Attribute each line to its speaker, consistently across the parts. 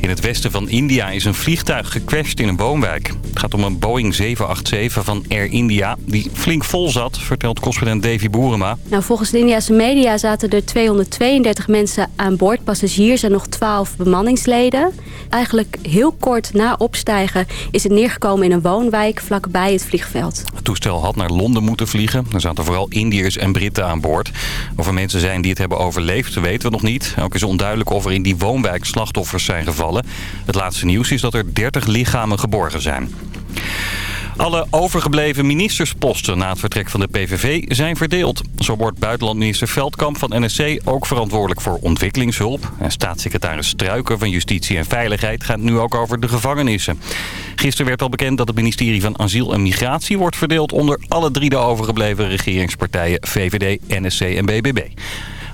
Speaker 1: In het westen van India is een vliegtuig gecrashed in een woonwijk. Het gaat om een Boeing 787 van Air India die flink vol zat, vertelt correspondent Davy Boerema.
Speaker 2: Nou, volgens de Indiase media zaten er 232 mensen aan boord, passagiers en nog 12 bemanningsleden. Eigenlijk heel kort na opstijgen is het neergekomen in een woonwijk vlakbij het vliegveld.
Speaker 1: Het toestel had naar Londen moeten vliegen. Er zaten vooral Indiërs en Britten aan boord. Of er mensen zijn die het hebben overleefd, weten we nog niet. Ook is onduidelijk of er in die woonwijk slachtoffers zijn gevallen. Het laatste nieuws is dat er 30 lichamen geborgen zijn. Alle overgebleven ministersposten na het vertrek van de PVV zijn verdeeld. Zo wordt buitenlandminister Veldkamp van NSC ook verantwoordelijk voor ontwikkelingshulp. En staatssecretaris Struiken van Justitie en Veiligheid gaat nu ook over de gevangenissen. Gisteren werd al bekend dat het ministerie van Asiel en Migratie wordt verdeeld onder alle drie de overgebleven regeringspartijen VVD, NSC en BBB.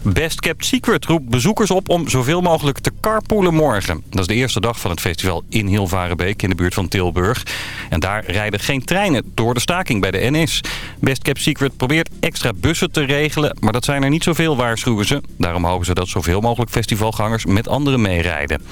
Speaker 1: Best Kept Secret roept bezoekers op om zoveel mogelijk te carpoolen morgen. Dat is de eerste dag van het festival in Hilvarenbeek in de buurt van Tilburg. En daar rijden geen treinen door de staking bij de NS. Best Kept Secret probeert extra bussen te regelen, maar dat zijn er niet zoveel waarschuwen ze. Daarom hopen ze dat zoveel mogelijk festivalgangers met anderen meerijden.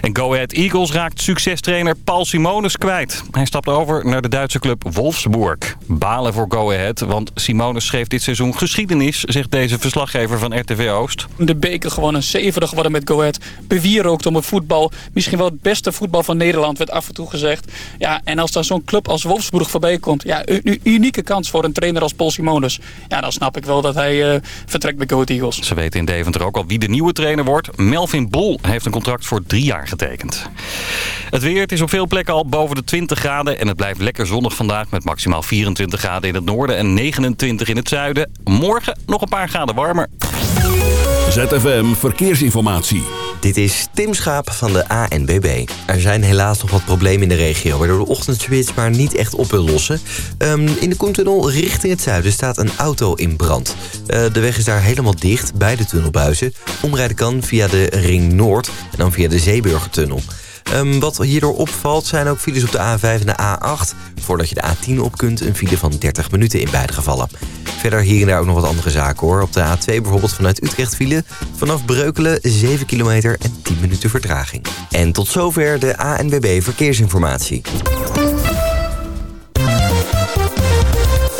Speaker 1: En Go Ahead Eagles raakt succestrainer Paul Simonis kwijt. Hij stapt over naar de Duitse club Wolfsburg. Balen voor Go Ahead, want Simonis schreef dit seizoen geschiedenis, zegt deze verslaggever van RTV Oost.
Speaker 3: De beker gewoon een zevende geworden met Go Ahead. Bewierookt om het voetbal. Misschien wel het beste voetbal van Nederland, werd af en toe gezegd. Ja, en als dan zo'n club als Wolfsburg voorbij komt, ja, een unieke kans voor een trainer als Paul Simonis. Ja, dan snap ik wel dat hij uh, vertrekt bij Go Ahead Eagles.
Speaker 1: Ze weten in Deventer ook al wie de nieuwe trainer wordt. Melvin Bol heeft een contract voor drie jaar getekend. Het weer, het is op veel plekken al boven de 20 graden en het blijft lekker zonnig vandaag met maximaal 24 graden in het noorden en 29 in het zuiden. Morgen nog een paar graden warmer.
Speaker 4: ZFM Verkeersinformatie.
Speaker 5: Dit is Tim Schaap van de ANBB. Er zijn helaas nog wat problemen in de regio... waardoor de ochtendspits maar niet echt op wil lossen. Um, in de Koentunnel richting het zuiden staat een auto in brand. Uh, de weg is daar helemaal dicht bij de tunnelbuizen. Omrijden kan via de Ring Noord en dan via de Zeeburgertunnel. Um, wat hierdoor opvalt zijn ook files op de A5 en de A8. Voordat je de A10 op kunt, een file van 30 minuten in beide gevallen. Verder hier en daar ook nog wat andere zaken hoor. Op de A2 bijvoorbeeld vanuit Utrecht file. Vanaf Breukelen 7 kilometer en 10 minuten vertraging. En tot zover de ANWB Verkeersinformatie.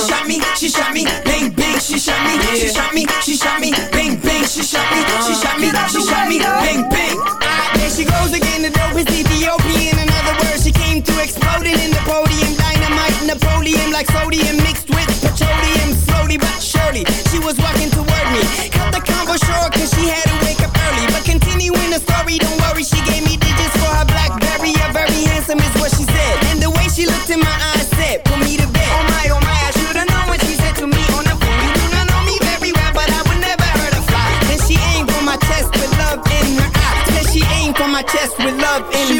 Speaker 6: Shot me, she shot me, she shot me, bang bang, she shot me, she shot me, she shot me, bang bang, she shot me, she uh-huh. shot me, she shot me, bang bang. There she goes again, the dope is Ethiopian. In other words, she came to exploding in the podium, dynamite, Napoleon, like sodium mixed with petroleum, slowly but surely. She was walking toward me, cut the combo short cause she had with love in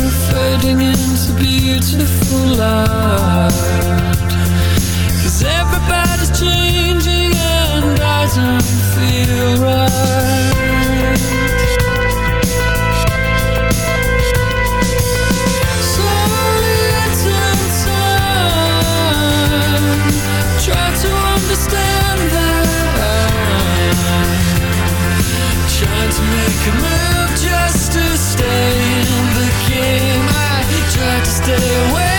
Speaker 7: we're fading into beautiful everybody's changing and doesn't feel right. Understand that. To make stay
Speaker 4: away.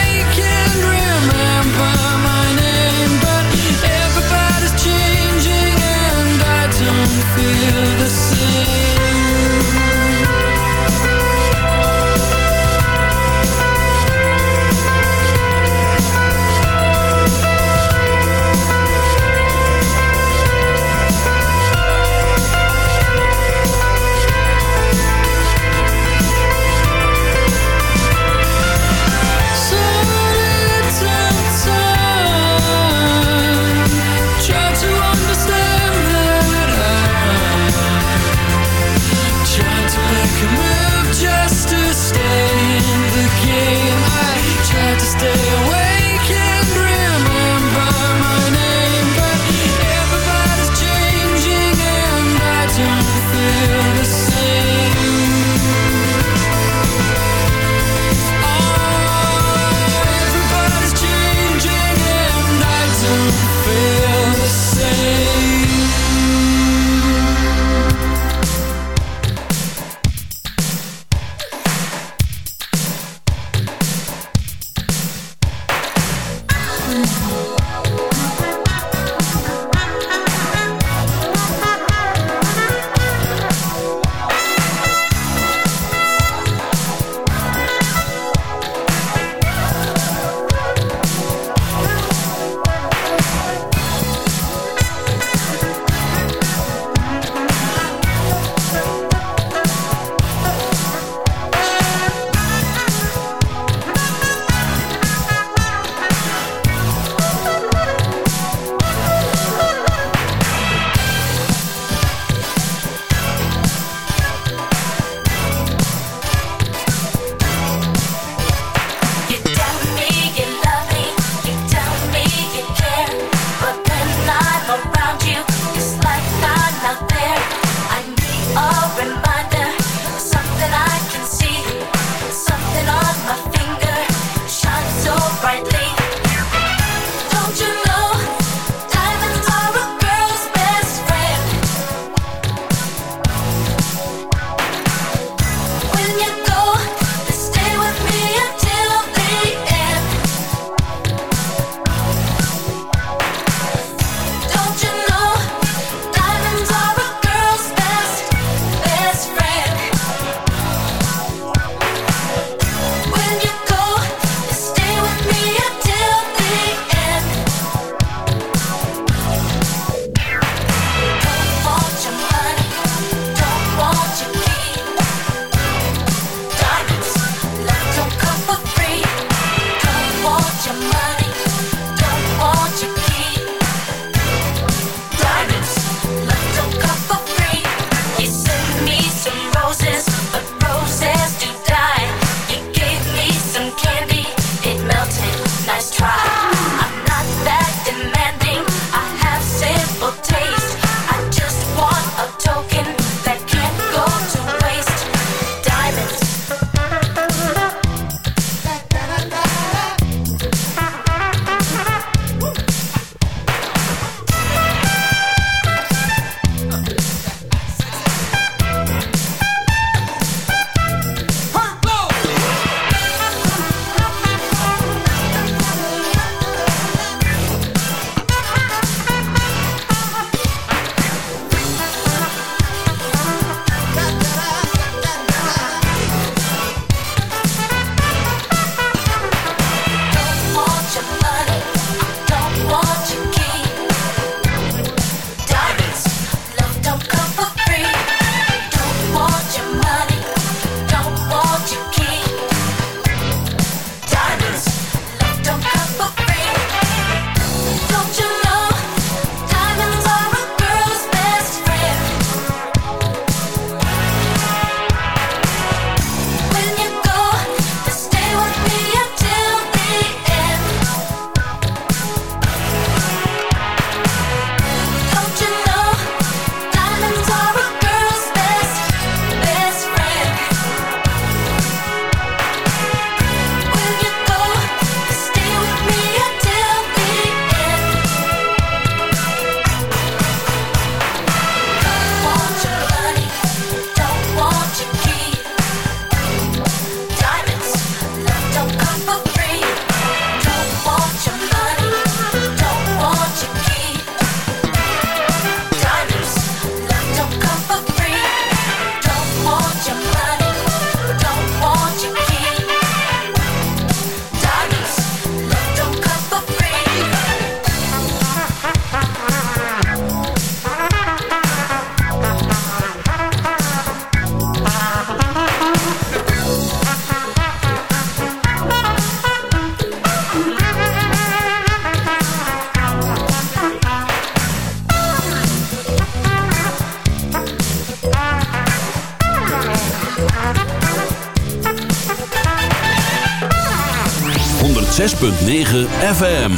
Speaker 4: ZFM.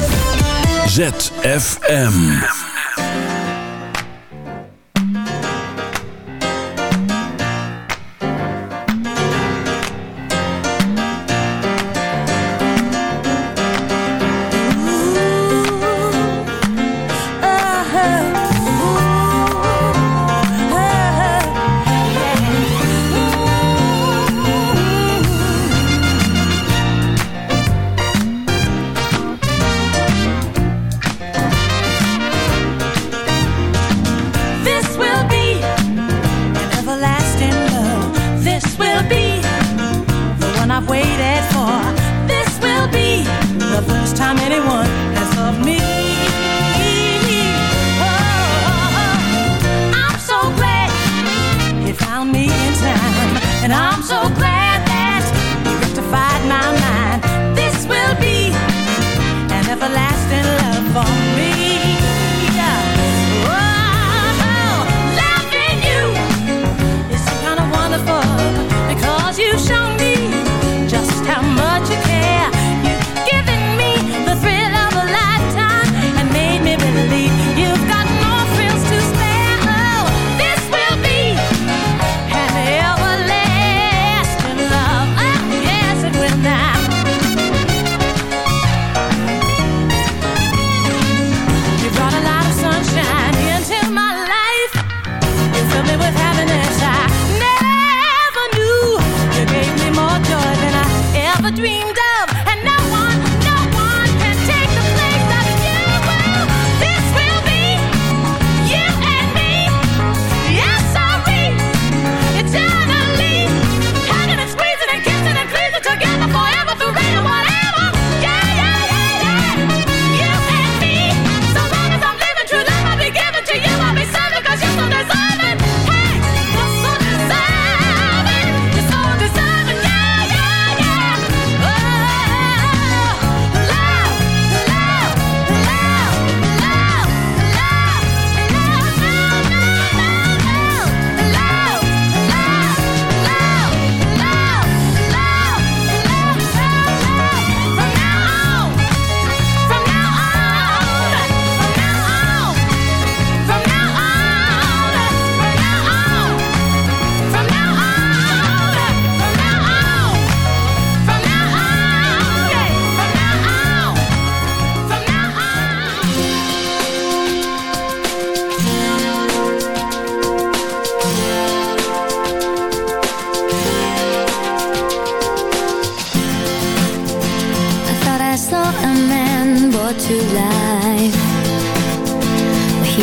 Speaker 8: ZFM.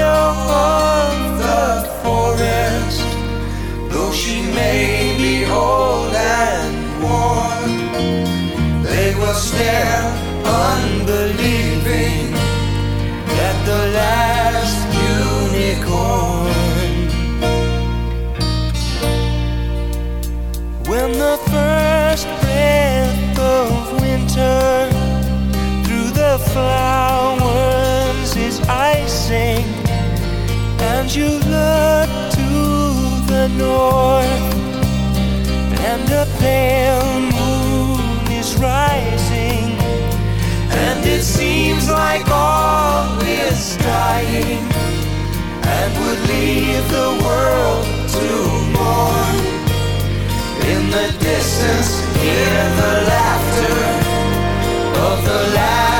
Speaker 9: shadow of the forest, though she may be old and worn. They will stare, seems like all is dying, and would leave the world to mourn. In the distance, hear the laughter of the last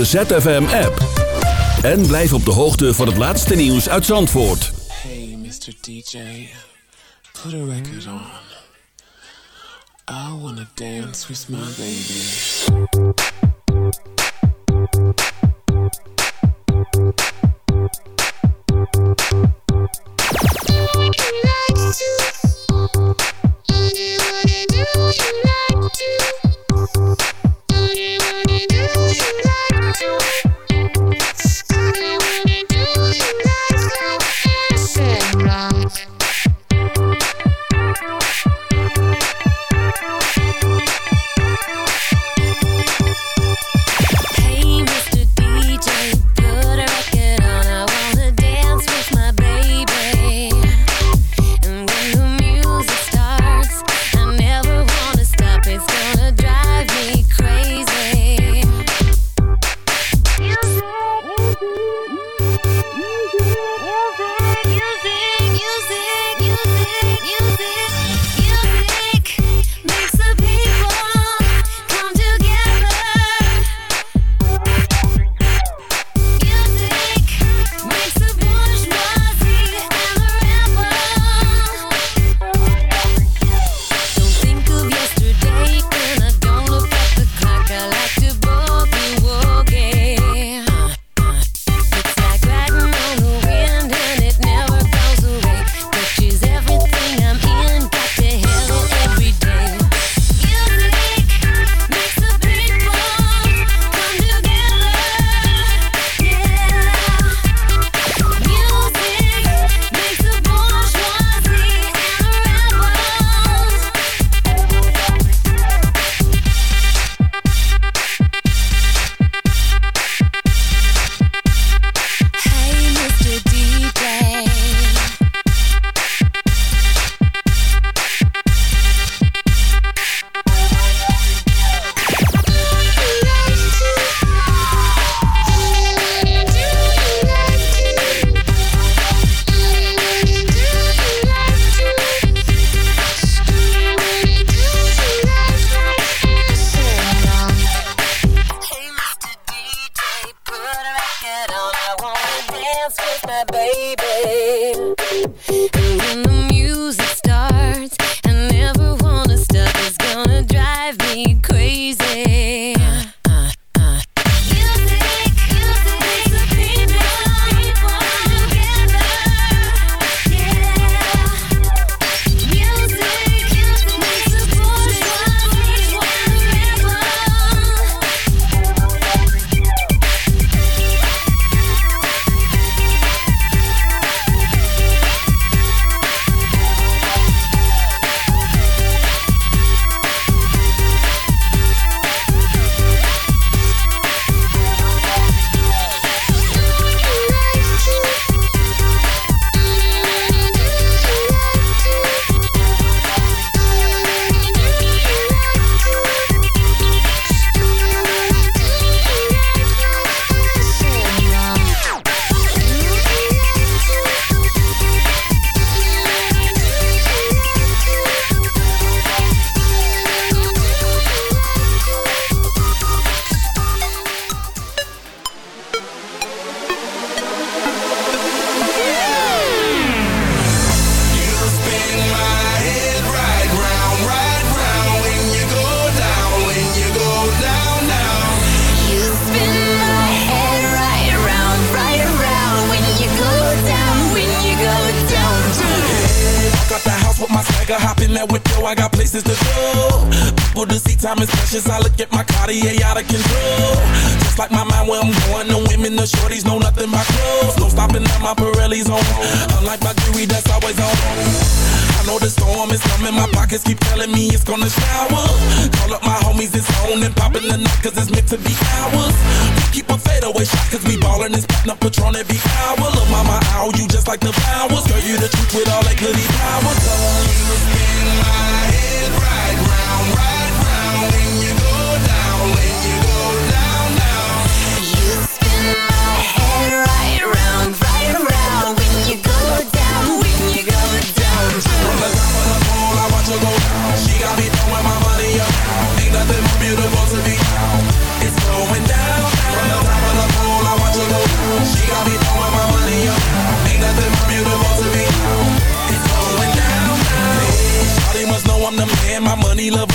Speaker 10: de ZFM app. En blijf op de hoogte van het laatste nieuws uit Zandvoort.
Speaker 11: Hey, Mr. DJ, put a record on. I wanna dance with my baby.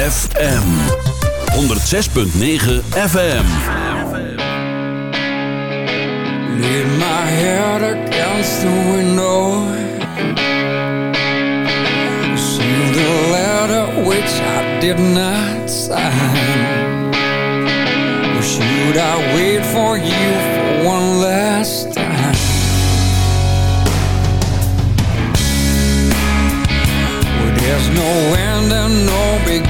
Speaker 4: FM 106.9 FM.
Speaker 12: Lean my head against the window. See the letter which I did not sign. Or should I wait for you for one last time? There's no end and no beginning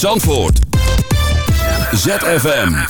Speaker 13: Zandvoort. ZFM.